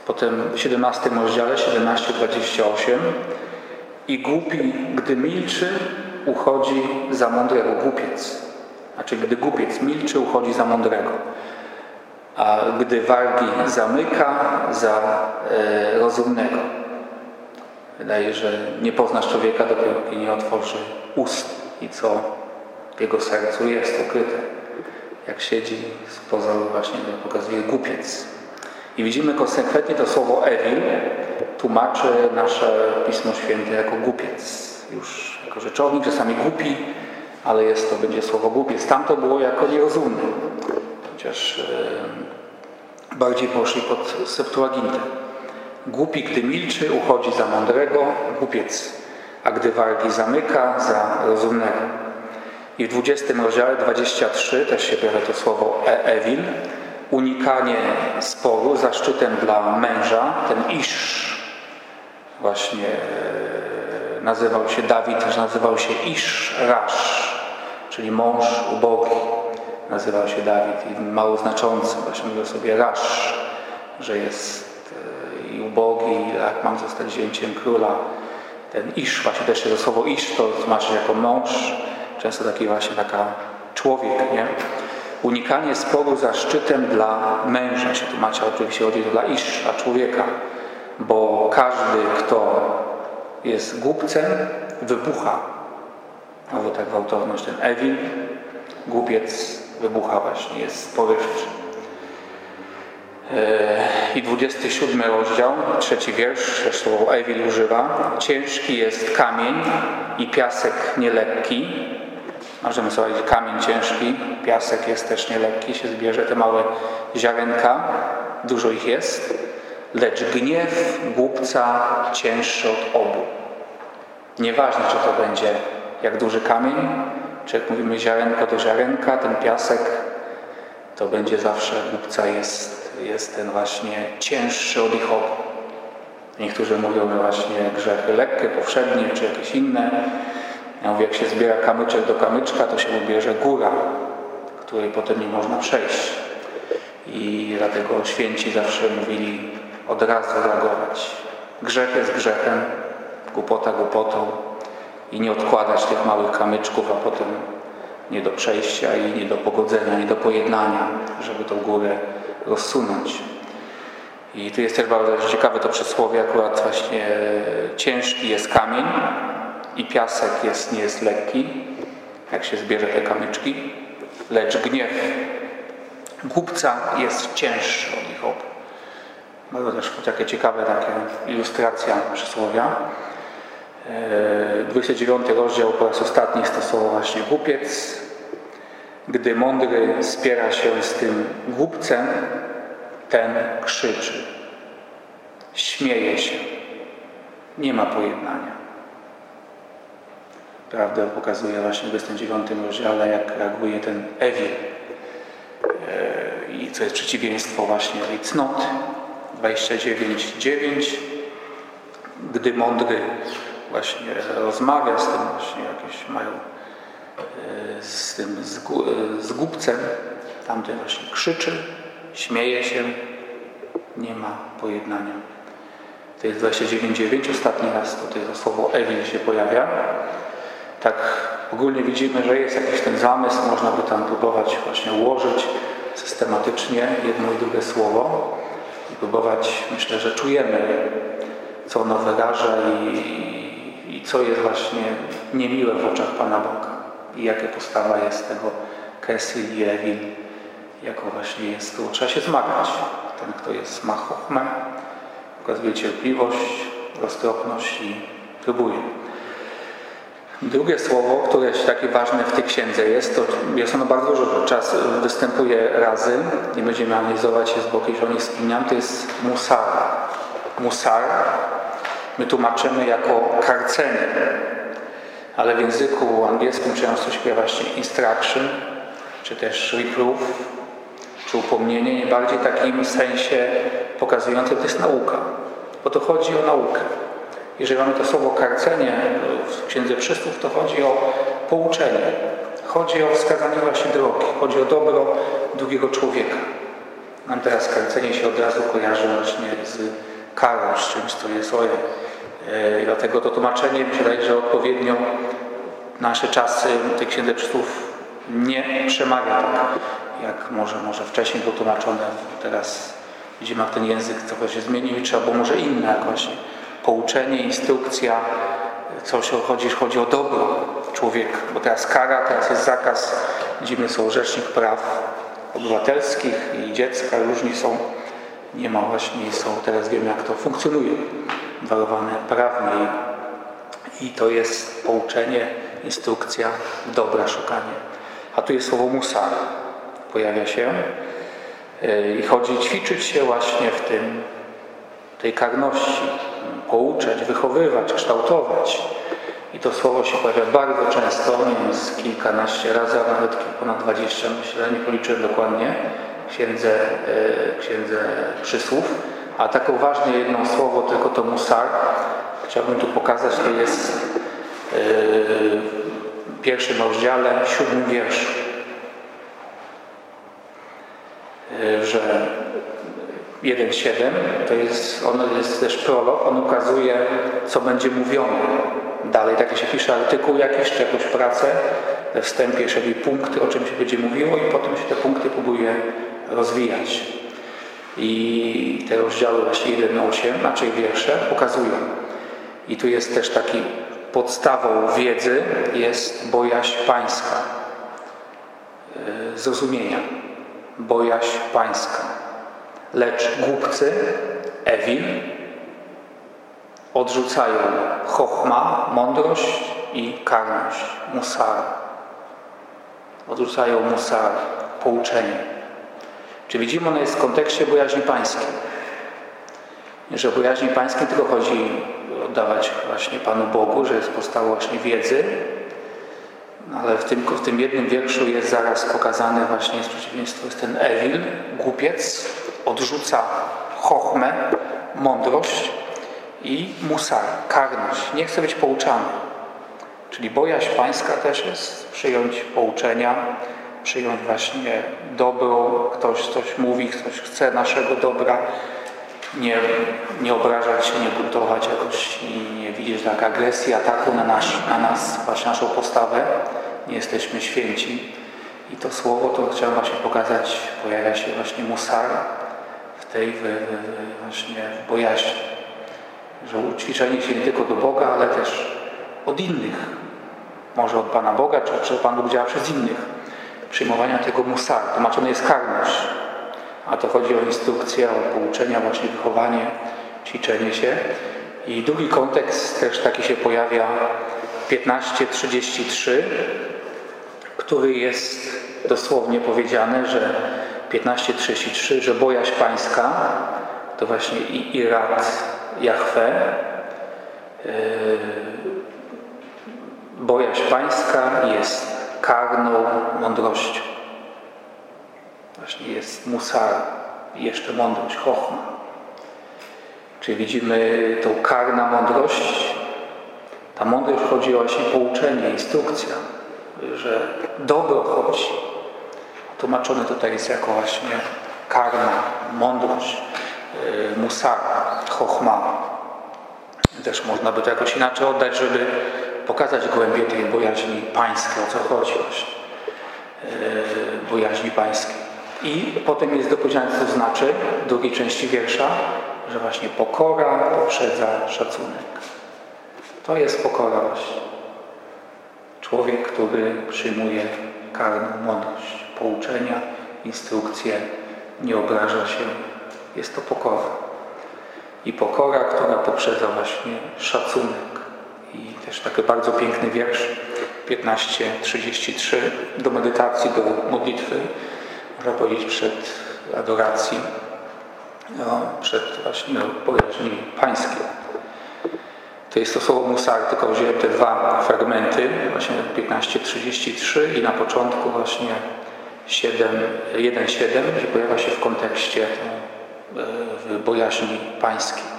Potem w 17 rozdziale 17:28 i głupi, gdy milczy, uchodzi za mądrego głupiec. Znaczy, gdy głupiec milczy, uchodzi za mądrego. A gdy wargi zamyka, za e, rozumnego. Wydaje, że nie poznasz człowieka kiedy nie otworzy ust i co w jego sercu jest ukryte. Jak siedzi z właśnie pokazuje głupiec. I widzimy konsekwentnie to słowo Ewil tłumaczy nasze Pismo Święte jako głupiec. Już jako rzeczownik, czasami głupi, ale jest to będzie słowo głupiec. Tam to było jako nierozumny. Chociaż yy, bardziej poszli pod Septuagintę. Głupi, gdy milczy, uchodzi za mądrego, głupiec, a gdy wargi zamyka, za rozumnego. I w 20 rozdziale 23 też się pojawia to słowo e-ewil, unikanie sporu zaszczytem dla męża, ten isz, właśnie e, nazywał się Dawid, też nazywał się Isz Rasz, czyli mąż ubogi. Nazywał się Dawid i mało znaczący, właśnie mówił sobie Rasz, że jest i ubogi, jak mam zostać zięciem króla. Ten Isz, właśnie też to słowo Isz to tłumaczy jako mąż, często taki właśnie taka człowiek, nie? Unikanie sporu zaszczytem dla męża się tłumaczy, oczywiście chodzi dla Isza, człowieka, bo każdy, kto jest głupcem, wybucha. Albo tak gwałtowność, ten Ewil, głupiec wybucha właśnie, jest porywczy. I 27 rozdział, trzeci wiersz, słowo Ewil używa. Ciężki jest kamień i piasek nielekki. Możemy sobie kamień ciężki, piasek jest też nielekki, się zbierze te małe ziarenka, dużo ich jest. Lecz gniew głupca cięższy od obu. Nieważne, czy to będzie jak duży kamień, czy jak mówimy ziarenko do ziarenka, ten piasek to będzie zawsze głupca jest jest ten właśnie cięższy od ich obu. Niektórzy mówią, właśnie grzechy lekkie, powszednie, czy jakieś inne. Ja mówię, jak się zbiera kamyczek do kamyczka, to się ubierze góra, której potem nie można przejść. I dlatego święci zawsze mówili od razu reagować. Grzech jest grzechem, głupota głupotą i nie odkładać tych małych kamyczków, a potem nie do przejścia i nie do pogodzenia, nie do pojednania, żeby tą górę rozsunąć. I tu jest też bardzo ciekawe to przysłowie, akurat właśnie ciężki jest kamień i piasek jest, nie jest lekki, jak się zbierze te kamyczki, lecz gniew głupca jest cięższy od nich obu. Bardzo też takie ciekawe takie ilustracja przysłowia. 29 rozdział po raz ostatni stosował właśnie głupiec. Gdy mądry spiera się z tym głupcem, ten krzyczy, śmieje się, nie ma pojednania. Prawdę pokazuje właśnie w 29 rozdziale, jak reaguje ten Ewil e, i co jest przeciwieństwo właśnie tej cnoty. 29.9 Gdy mądry właśnie rozmawia z tym właśnie jakieś mają e, z tym z głupcem, tamten właśnie krzyczy, śmieje się, nie ma pojednania. To jest 29.9, ostatni raz tutaj to słowo Ewil się pojawia. Tak ogólnie widzimy, że jest jakiś ten zamysł, można by tam próbować właśnie ułożyć systematycznie jedno i drugie słowo i próbować, myślę, że czujemy, co ono wyraża i, i co jest właśnie niemiłe w oczach Pana Boga i jakie postawa jest tego Kesil i Ewil jako właśnie jest, tu trzeba się zmagać. Ten, kto jest, ma chochmę, pokazuje cierpliwość, roztropność i próbuje. Drugie słowo, które jest takie ważne w tej księdze jest, to jest ono bardzo dużo czas występuje razy i będziemy analizować je z boku, jeśli o nich wspomniałem, to jest musar. Musar my tłumaczymy jako karcenie, ale w języku angielskim często śpiewa właśnie instruction, czy też reproof, czy upomnienie, nie bardziej takim sensie pokazującym, to jest nauka. Bo to chodzi o naukę. Jeżeli mamy to słowo karcenie w Księdze Przystów, to chodzi o pouczenie. Chodzi o wskazanie właśnie drogi. Chodzi o dobro drugiego człowieka. Nam teraz karcenie się od razu kojarzy właśnie z karą, z czymś, co jest oje. Dlatego to tłumaczenie mi się wydaje, że odpowiednio nasze czasy tej Księdze Przystów nie przemawia tak jak może, może wcześniej było tłumaczone, teraz widzimy jak ten język trochę się zmienił i trzeba było może inne jakoś pouczenie, instrukcja, coś chodzi, chodzi o dobro. Człowieka, bo teraz kara, teraz jest zakaz, widzimy są rzecznik praw obywatelskich i dziecka, różni są, nie ma właśnie, są, teraz wiemy jak to funkcjonuje, warowane prawnie. I to jest pouczenie, instrukcja, dobra szukanie. A tu jest słowo musar pojawia się e, i chodzi ćwiczyć się właśnie w tym, tej karności, pouczać, wychowywać, kształtować. I to słowo się pojawia bardzo często, nie wiem, z kilkanaście razy, a nawet ponad dwadzieścia, myślę, nie policzyłem dokładnie, księdze, e, księdze przysłów. A takie ważne jedno słowo, tylko to musar, chciałbym tu pokazać, to jest e, w pierwszym rozdziale, siódmym wierszu. Y, że 1.7 to jest, on jest też prolog, on ukazuje, co będzie mówione. Dalej, tak się pisze artykuł jakiś, czy jakąś pracę, we wstępie jeszcze punkty, o czym się będzie mówiło i potem się te punkty próbuje rozwijać. I te rozdziały właśnie 1.8, znaczy wiersze, pokazują. I tu jest też taki podstawą wiedzy jest bojaźń pańska, y, zrozumienia bojaźń pańska. Lecz głupcy, Ewil, odrzucają chochma, mądrość i karność, musar. Odrzucają musar, pouczenie. Czy widzimy, ono jest w kontekście bojaźni pańskiej. Że bojaźni pańskiej tylko chodzi oddawać właśnie Panu Bogu, że jest podstawą właśnie wiedzy, ale w tym, w tym jednym wierszu jest zaraz pokazane właśnie jest przeciwieństwo, jest ten Ewil, głupiec, odrzuca chochmę, mądrość i musar, karność. Nie chce być pouczany. Czyli bojaźń pańska też jest przyjąć pouczenia, przyjąć właśnie dobro, ktoś coś mówi, ktoś chce naszego dobra, nie, nie obrażać się, nie buntować jakoś i nie widzieć tak agresji, ataku na, nasz, na nas, właśnie naszą postawę. Nie jesteśmy święci. I to słowo, to chciałem właśnie pokazać, pojawia się właśnie musar w tej w, w, właśnie bojaźni. Że ućwiczenie się nie tylko do Boga, ale też od innych. Może od Pana Boga, czy, czy Pan Bóg działa przez innych. Przyjmowania tego musar. Tłumaczone jest karność. A to chodzi o instrukcję, o pouczenia, właśnie wychowanie, ćwiczenie się. I drugi kontekst też taki się pojawia 15.33, który jest dosłownie powiedziane, że 15.33, że bojaźń pańska to właśnie i irat Jahwe, yy, bojaźń pańska jest karną mądrością. Właśnie jest musar i jeszcze mądrość, chochma. Czyli widzimy tą karna mądrość. Ta mądrość chodzi właśnie pouczenie, instrukcja, że dobro chodzi. Tłumaczone tutaj jest jako właśnie karna, mądrość, yy, musar, chochma. Też można by to jakoś inaczej oddać, żeby pokazać głębię tej bojaźni pańskiej, o co chodzi właśnie. Yy, bojaźni pańskiej. I potem jest dopowiedziane, co to znaczy w drugiej części wiersza, że właśnie pokora poprzedza szacunek. To jest pokora właśnie. Człowiek, który przyjmuje karną mądrość, pouczenia, instrukcje, nie obraża się. Jest to pokora. I pokora, która poprzedza właśnie szacunek. I też taki bardzo piękny wiersz 15:33 do medytacji, do modlitwy można powiedzieć, przed adoracji, no, przed właśnie bojaźni pańskie. To jest to słowo musar, tylko wziąłem te dwa fragmenty, właśnie 15.33 i na początku właśnie 1.7, gdzie pojawia się w kontekście e, w bojaźni pańskiej.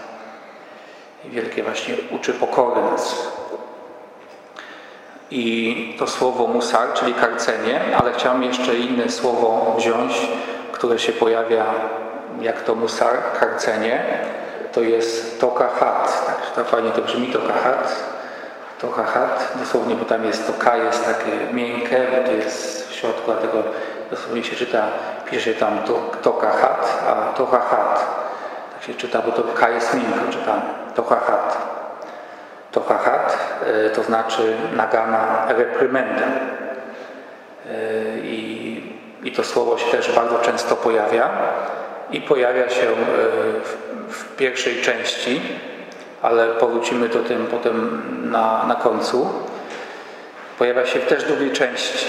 Wielkie właśnie uczy pokory nas. I to słowo musar, czyli karcenie, ale chciałem jeszcze inne słowo wziąć, które się pojawia jak to musar, karcenie. To jest tokahat. Tak, to fajnie to brzmi, tokahat. Tokahat, dosłownie, bo tam jest to K jest takie miękkie, bo to jest w środku, dlatego dosłownie się czyta, pisze tam to, tokahat, a tokahat. Tak się czyta, bo to K jest miękko czytane. Tokahat. Tochahat e, to znaczy nagana reprymenda. E, I, I to słowo się też bardzo często pojawia i pojawia się e, w, w pierwszej części, ale powrócimy do tym potem na, na końcu. Pojawia się też w drugiej części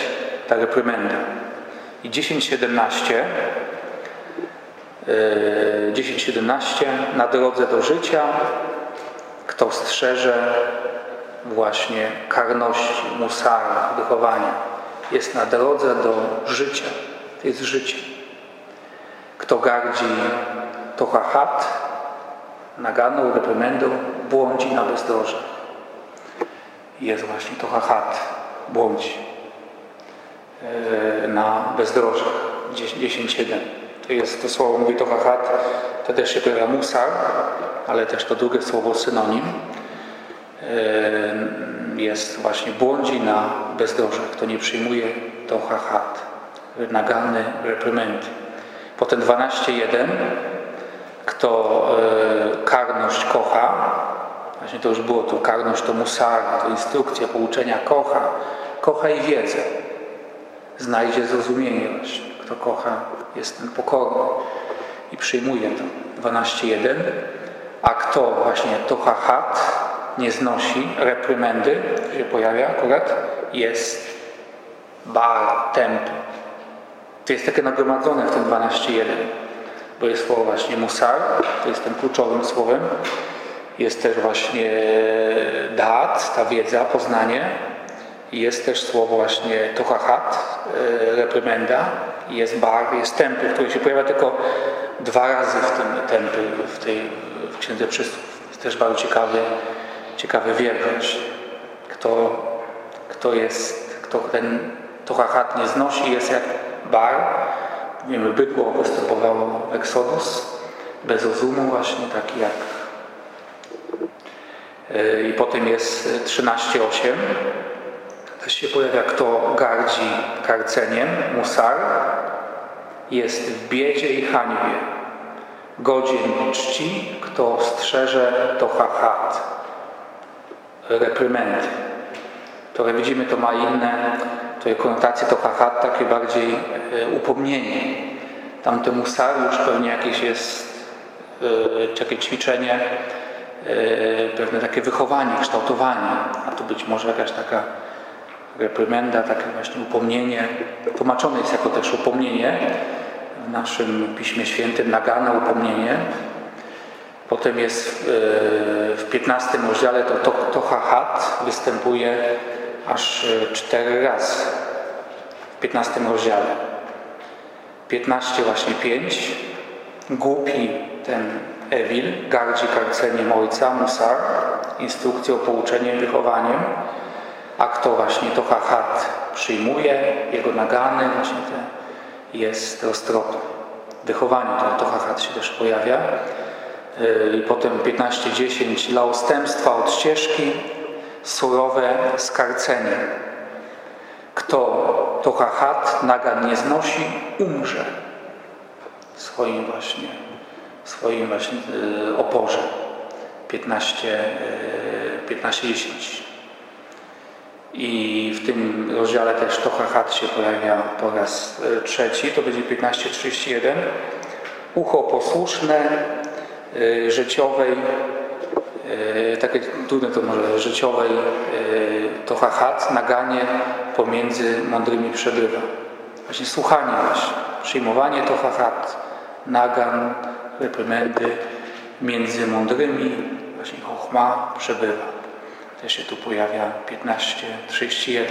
ta reprymenda. I 10.17 10.17 na drodze do życia kto strzeże właśnie karności, musara, wychowania, jest na drodze do życia. To jest życie. Kto gardzi tochachat, naganą, reprymendą, błądzi na bezdrożach. Jest właśnie tochachat, błądzi e, na bezdrożach. 10.7. To jest to słowo mówi tochachat, to też się pojawia musar, ale też to drugie słowo synonim jest właśnie błądzi na bezdrożach. Kto nie przyjmuje, to hachat, nagalny reprymendy. Potem 12.1 kto e, karność kocha, właśnie to już było tu, karność to musar, to instrukcja, pouczenia, kocha, kocha i wiedzę. Znajdzie zrozumienie właśnie. Kto kocha, jest ten pokorny i przyjmuje to. 12.1 a kto właśnie tohachat nie znosi, reprymendy się pojawia akurat, jest bar, temp. To jest takie nagromadzone w tym 12.1, bo jest słowo właśnie musar, to jest tym kluczowym słowem. Jest też właśnie dat, ta wiedza, poznanie. Jest też słowo właśnie tohachat, e, reprymenda. Jest bar, jest tempy, który się pojawia tylko dwa razy w tym tempy, w tej w Księdze Przysłów. Jest też bardzo ciekawy, ciekawy wiersz. Kto, kto jest, kto ten Tochahat nie znosi, jest jak bar. Wiemy, bydło występowało w Exodus, bez rozumu właśnie, taki jak i potem jest 13.8 też się pojawia kto gardzi karceniem, musar jest w biedzie i hańbie. Godzien czci kto strzeże to hachat reprymendy które widzimy to ma inne to konotacje to hachat takie bardziej e, upomnienie tamte musar już pewnie jakieś jest e, takie ćwiczenie E, pewne takie wychowanie, kształtowanie, a tu być może jakaś taka reprymenda, takie właśnie upomnienie. Tłumaczone jest jako też upomnienie w naszym Piśmie Świętym, nagane upomnienie. Potem jest w 15 e, rozdziale to, to, to hachat występuje aż e, cztery razy w 15 rozdziale. 15 właśnie 5 głupi ten Ewil gardzi karceniem ojca, Musar, instrukcją, pouczeniem, wychowaniem, a kto właśnie to Hachat przyjmuje, jego nagany właśnie te jest roztropny. Wychowanie to, to Hachat się też pojawia. Yy, I potem 15-10 dla odstępstwa od ścieżki, surowe skarcenie. Kto to Hachat nagan nie znosi, umrze swoim właśnie swoim właśnie y, oporze 15, 15-10. I w tym rozdziale też Tochahat się pojawia po raz y, trzeci, to będzie 15-31. Ucho posłuszne, y, życiowej, takie trudne to może życiowej, Tochahat, naganie pomiędzy mądrymi przebywa. Właśnie słuchanie właśnie, przyjmowanie Tochahat, nagan, reprymendy między mądrymi, właśnie chochma przebywa. Też się tu pojawia 15:31.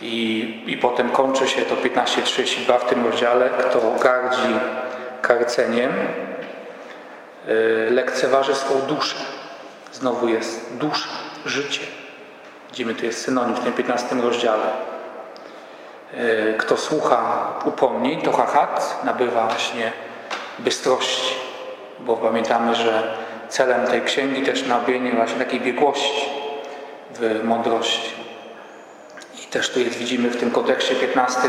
I, I potem kończy się to 15:32 w tym rozdziale, kto gardzi karceniem, lekceważy swą duszę. Znowu jest dusza, życie. Widzimy, tu jest synonim w tym 15 rozdziale. Yy, kto słucha upomnień, to hachat nabywa właśnie bystrości, bo pamiętamy, że celem tej księgi też nabienie właśnie takiej biegłości w mądrości. I też tu jest, widzimy w tym kontekście 15,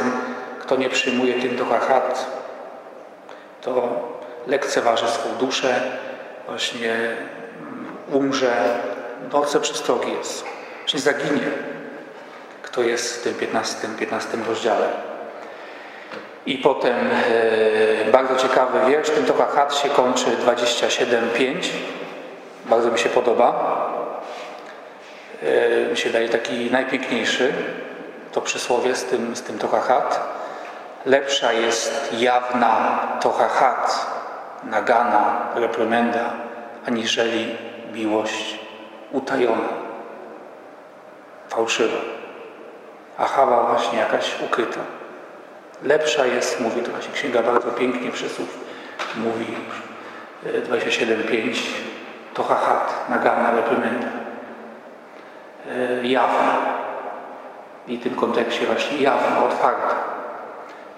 kto nie przyjmuje tym do hachat, to lekceważy swą duszę, właśnie umrze, noce przestrogi jest, właśnie zaginie, kto jest w tym 15, 15 rozdziale. I potem e, bardzo ciekawy wiersz, ten Toka Hat się kończy 27.5. Bardzo mi się podoba. E, mi się daje taki najpiękniejszy, to przysłowie z tym, z tym Toka Hat. Lepsza jest jawna Toka Hat, nagana, reprymenda, aniżeli miłość utajona, fałszywa. A Hawa właśnie jakaś ukryta. Lepsza jest, mówi to właśnie księga bardzo pięknie przysłów, mówi 27.5 e, to hachat, nagana, reprymenda. E, jawna. I w tym kontekście właśnie jawna, otwarta,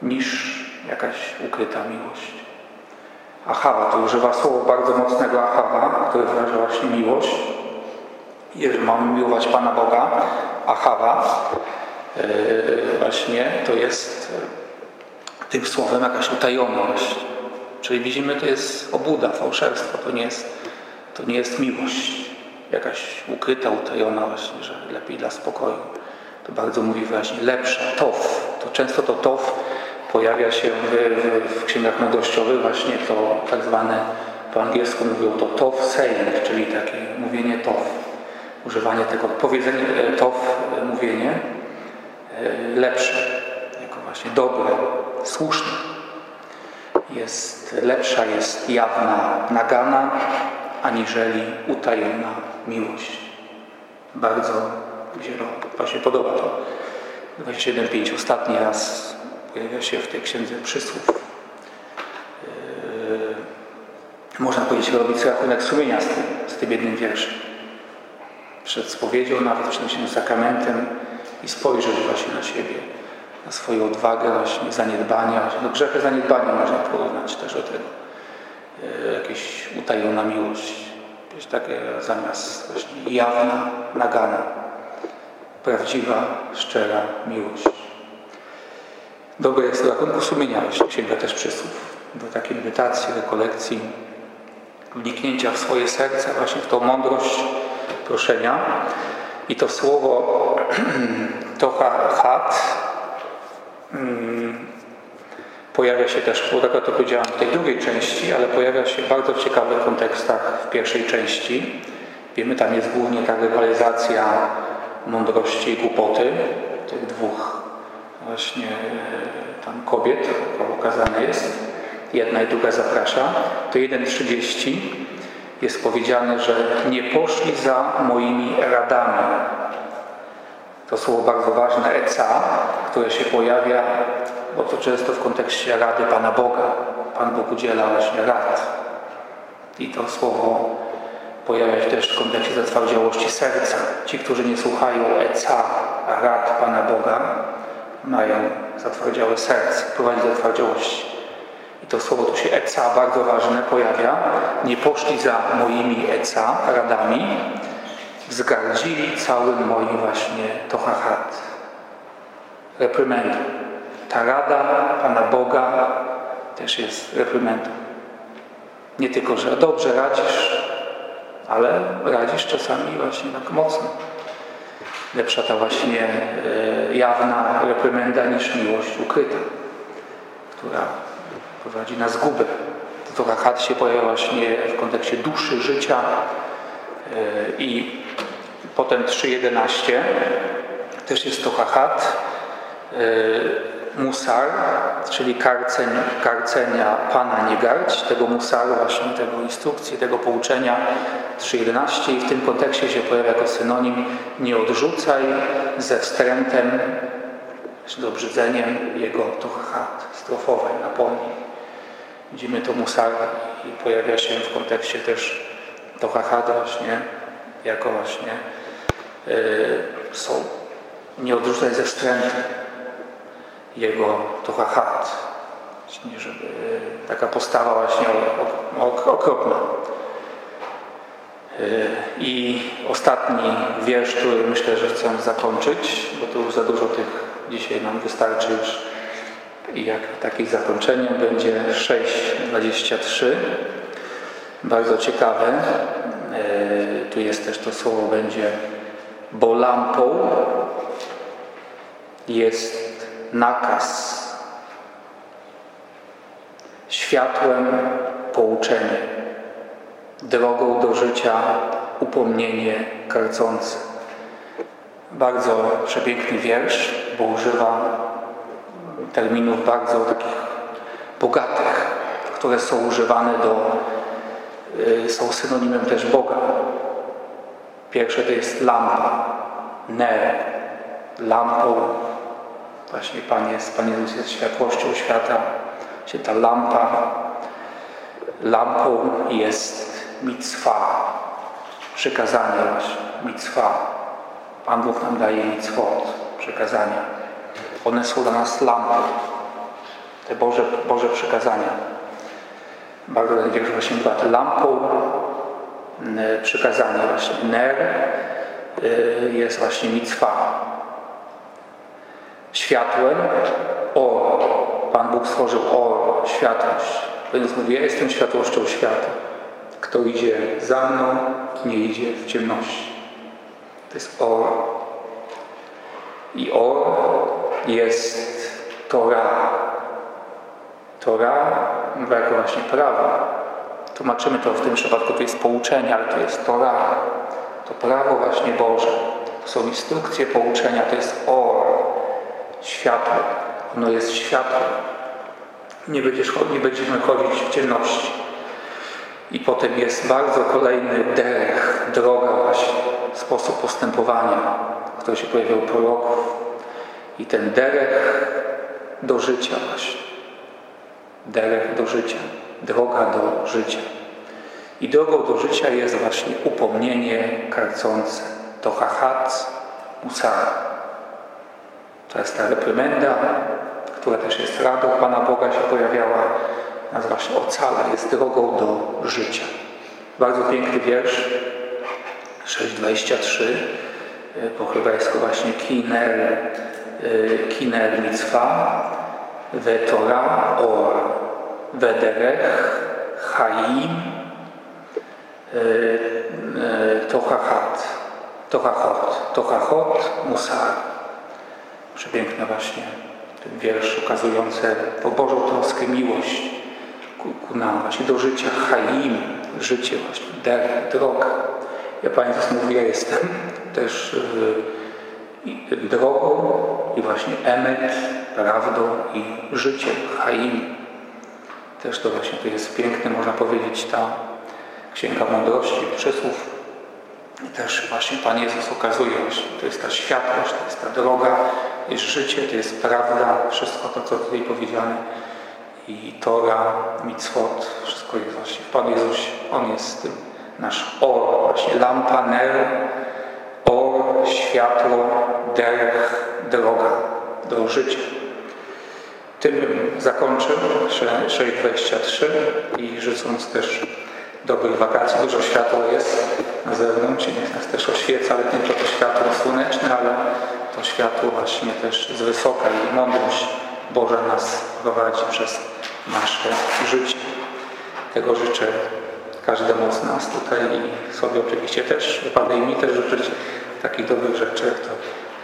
niż jakaś ukryta miłość. Achawa, używa słowa bardzo mocnego achawa, które wyraża właśnie miłość. Jeżeli mamy miłować Pana Boga, achawa, e, właśnie to jest tym słowem jakaś utajoność. Czyli widzimy, to jest obuda, fałszerstwo, to nie jest, to nie jest miłość jakaś ukryta, utajona właśnie, że lepiej dla spokoju. To bardzo mówi wyraźnie lepsza, tof. To często to tof pojawia się w, w, księgach mądrościowych, właśnie to tak zwane, po angielsku mówią to tof saying, czyli takie mówienie tof. Używanie tego, powiedzenie e, tof, e, mówienie e, lepsze, jako właśnie dobre, słuszna. Jest lepsza, jest jawna nagana, aniżeli utajemna miłość. Bardzo mi się właśnie podoba to. 27.5 ostatni raz pojawia się w tej księdze przysłów. Yy, można powiedzieć, robić rachunek sumienia z tym, z tym jednym wierszem. Przed spowiedzią, nawet przed sakramentem i spojrzeć właśnie na siebie, na swoją odwagę, właśnie zaniedbania. No grzechy zaniedbania można porównać też do tego. E, jakieś utajona miłość, jakieś takie zamiast właśnie jawna, nagana, prawdziwa, szczera miłość. Dobre jest do rachunku sumienia właśnie Księga też przysłów, do takiej medytacji, rekolekcji, wniknięcia w swoje serce, właśnie w tą mądrość proszenia. I to słowo *clears throat* tocha mm, pojawia się też, bo tak to powiedziałem w tej drugiej części, ale pojawia się w bardzo ciekawych kontekstach w pierwszej części. Wiemy, tam jest głównie ta rywalizacja mądrości i głupoty tych dwóch właśnie tam kobiet, ukazane jest. Jedna i druga zaprasza. To 1.30 jest powiedziane, że nie poszli za moimi radami. To słowo bardzo ważne, eca, które się pojawia, bo to często w kontekście rady Pana Boga. Pan Bóg udziela właśnie rad. I to słowo pojawia się też w kontekście zatwardziałości serca. Ci, którzy nie słuchają eca, rad Pana Boga, mają zatwardziałe serce, prowadzi do zatwardziałości to słowo tu się eca bardzo ważne pojawia, nie poszli za moimi eca, radami, wzgardzili całym moim właśnie tohachat, reprymendą. Ta rada Pana Boga też jest reprymendą. Nie tylko, że dobrze radzisz, ale radzisz czasami właśnie tak mocno. Lepsza ta właśnie e, jawna reprymenda niż miłość ukryta, która prowadzi na zgubę. To rachat się pojawia właśnie w kontekście duszy, życia e, i potem 3.11 też jest to rachat, e, musar, czyli karceń, karcenia Pana nie garć, tego musaru właśnie, tego instrukcji, tego pouczenia 3.11 i w tym kontekście się pojawia jako synonim nie odrzucaj ze wstrętem, z obrzydzeniem jego tochachat strofowej, napomnij. Widzimy to musar i pojawia się w kontekście też Tohachada właśnie, jako właśnie yy, są nieodróżnione ze wstrętem jego Tohachat. Właśnie, żeby taka postawa właśnie okropna. Yy, I ostatni wiersz, który myślę, że chcę zakończyć, bo to już za dużo tych dzisiaj nam wystarczy już i jak takim zakończeniem będzie 6,23. Bardzo ciekawe. E, tu jest też to słowo będzie, bo lampą jest nakaz, światłem pouczenie, drogą do życia upomnienie karcące. Bardzo przepiękny wiersz, bo używa terminów bardzo takich bogatych, które są używane do, y, są synonimem też Boga. Pierwsze to jest lampa, ner, lampą. Właśnie Pan Jezus jest światłością świata. Się ta lampa, lampą jest mitwa, przykazanie właśnie, mitwa. Pan Bóg nam daje mitwot, przykazania. One są dla nas lampą. Te Boże, Boże przykazania. Bardzo wiersz właśnie była lampą przykazania właśnie. Ner y, jest właśnie mitwa. Światłem o. Pan Bóg stworzył o światłość. Więc mówi, ja jestem światłością świata. Kto idzie za mną, nie idzie w ciemności. To jest or. I or jest Tora. Tora jako właśnie prawo. Tłumaczymy to w tym przypadku, to jest pouczenie, ale to jest Tora. To prawo właśnie Boże. To są instrukcje pouczenia, to jest or, światło. Ono jest światło. Nie, będziesz, nie będziemy chodzić w ciemności. I potem jest bardzo kolejny derech, droga właśnie, sposób postępowania, który się pojawiał proroków i ten derech do życia właśnie. Derech do życia. Droga do życia. I drogą do życia jest właśnie upomnienie karcące. To hachat musara. Jest ta reprymenda, która też jest radą Pana Boga się pojawiała. Nazywa się Ocala, jest drogą do życia. Bardzo piękny wiersz, 6,23 y, po hebrajsku właśnie Kiner, y, kiner mitzwa, Vetora or Vederech Chaim y, Tochachat Tochachot Tochachot Musar Przepiękne właśnie ten wiersz ukazujący po Bożą troskę miłość ku, ku nam właśnie do życia Chaim, życie właśnie, der, droga. Ja Pan Jezus mówi, ja jestem *laughs* też y, drogą i właśnie emet, prawdą i życiem, Chaim. Też to właśnie to jest piękne, można powiedzieć, ta Księga Mądrości, przysłów. I też właśnie Pan Jezus ukazuje, właśnie, to jest ta światłość, to jest ta droga, jest życie, to jest prawda, wszystko to, co tutaj powiedziane. I Tora, Mitzvot, wszystko jest właśnie w Panu Jezusie. On jest tym nasz or, właśnie lampa, ner, or, światło, derech, droga do życia. Tym bym zakończył 6.23 i życząc też dobrych wakacji. Dużo światła jest na zewnątrz niech nas też oświeca, ale nie tylko to światło słoneczne, ale to światło właśnie też z wysoka i mądrość Boża nas prowadzi przez nasze życie. Tego życzę każdemu z nas tutaj i sobie oczywiście też, wypada i mi też życzyć takich dobrych rzeczy,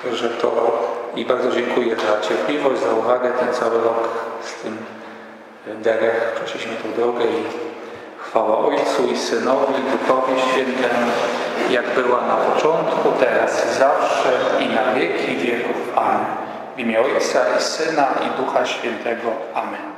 to, że to i bardzo dziękuję za cierpliwość, za uwagę ten cały rok z tym derech, przeszliśmy tą drogę i chwała Ojcu i Synowi Duchowi Świętemu, jak była na początku, teraz zawsze i na wieki wieków. Amen. W imię Ojca i Syna i Ducha Świętego. Amen.